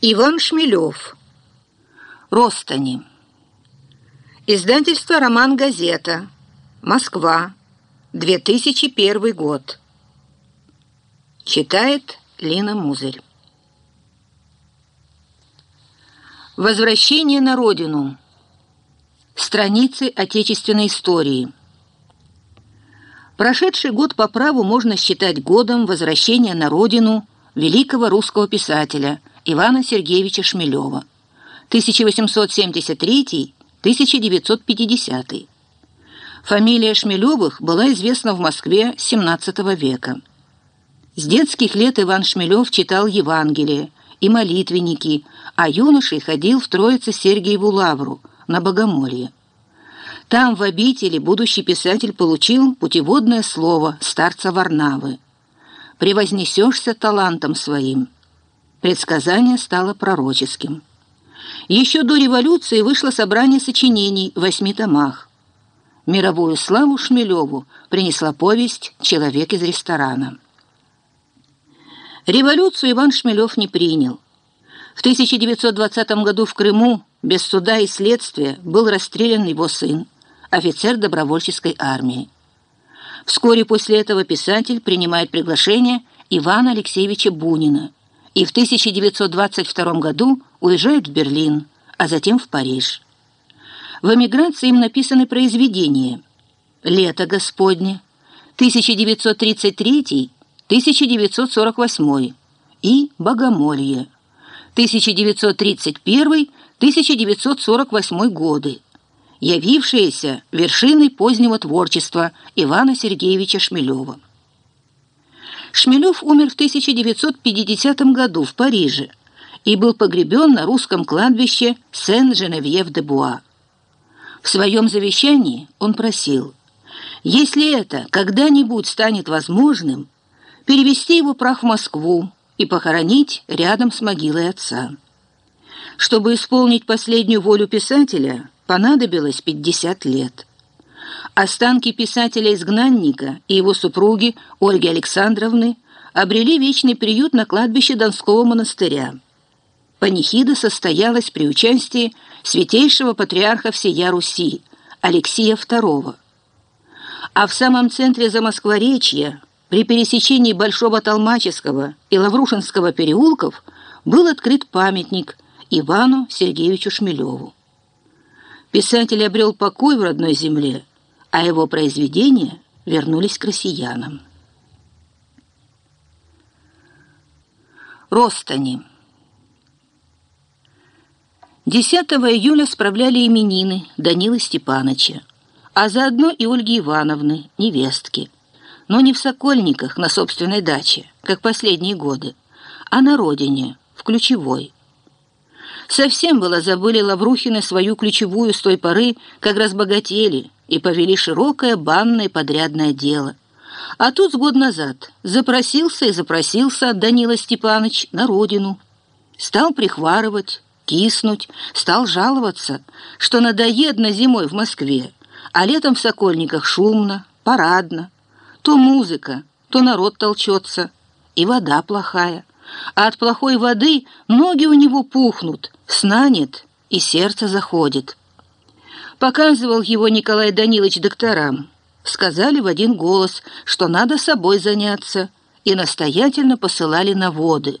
Иван Шмелев. Ростани. Издательство «Роман Газета». Москва. 2001 год. Читает Лина Музырь. Возвращение на родину. Страницы отечественной истории. Прошедший год по праву можно считать годом возвращения на родину великого русского писателя – Ивана Сергеевича Шмелева, 1873-1950. Фамилия Шмелевых была известна в Москве XVII века. С детских лет Иван Шмелев читал Евангелие и молитвенники, а юношей ходил в Троице-Сергиеву лавру на Богомолье. Там, в обители, будущий писатель получил путеводное слово старца Варнавы. «Превознесешься талантом своим». Предсказание стало пророческим. Еще до революции вышло собрание сочинений в восьми томах. Мировую славу Шмелеву принесла повесть «Человек из ресторана». Революцию Иван Шмелев не принял. В 1920 году в Крыму без суда и следствия был расстрелян его сын, офицер добровольческой армии. Вскоре после этого писатель принимает приглашение Ивана Алексеевича Бунина – и в 1922 году уезжают в Берлин, а затем в Париж. В эмиграции им написаны произведения «Лето Господне», 1933-1948 и «Богомолье», 1931-1948 годы, явившиеся вершиной позднего творчества Ивана Сергеевича Шмелева. Шмелев умер в 1950 году в Париже и был погребен на русском кладбище Сен-Женевьев-де-Буа. В своем завещании он просил, если это когда-нибудь станет возможным, перевести его прах в Москву и похоронить рядом с могилой отца. Чтобы исполнить последнюю волю писателя, понадобилось 50 лет. Останки писателя-изгнанника и его супруги Ольги Александровны обрели вечный приют на кладбище Донского монастыря. Панихида состоялась при участии святейшего патриарха всея Руси Алексия II. А в самом центре Замоскворечья, при пересечении Большого Толмаческого и Лаврушинского переулков, был открыт памятник Ивану Сергеевичу Шмелеву. Писатель обрел покой в родной земле, а его произведения вернулись к россиянам. Ростани. 10 июля справляли именины Данилы Степановича, а заодно и Ольги Ивановны, невестки. Но не в Сокольниках на собственной даче, как последние годы, а на родине, в Ключевой. Совсем было забыли Лаврухины свою ключевую с той поры, как разбогатели – и повели широкое банное подрядное дело. А тут с год назад запросился и запросился Данила Степанович на родину. Стал прихварывать, киснуть, стал жаловаться, что надоедно зимой в Москве, а летом в Сокольниках шумно, парадно. То музыка, то народ толчется, и вода плохая. А от плохой воды ноги у него пухнут, сна нет, и сердце заходит. Показывал его Николай Данилович докторам. Сказали в один голос, что надо собой заняться, и настоятельно посылали на воды.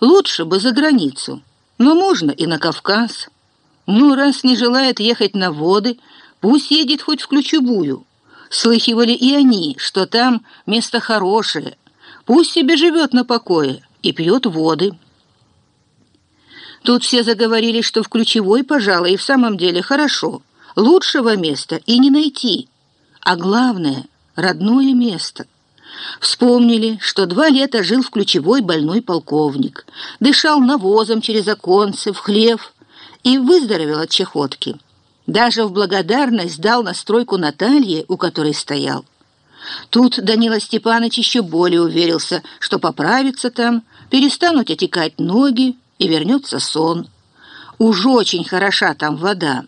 Лучше бы за границу, но можно и на Кавказ. Ну, раз не желает ехать на воды, пусть едет хоть в Ключевую. Слыхивали и они, что там место хорошее. Пусть себе живет на покое и пьет воды. Тут все заговорили, что в Ключевой, пожалуй, и в самом деле хорошо – Лучшего места и не найти, а главное — родное место. Вспомнили, что два лета жил в ключевой больной полковник, дышал навозом через оконцы, в хлев и выздоровел от чехотки. Даже в благодарность дал настройку Наталье, у которой стоял. Тут Данила Степанович еще более уверился, что поправится там, перестанут отекать ноги и вернется сон. Уж очень хороша там вода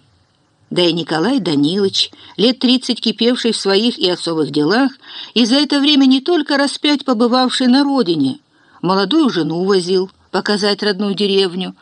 да и Николай Данилович, лет тридцать кипевший в своих и отцовых делах, и за это время не только распять побывавший на родине, молодую жену возил, показать родную деревню,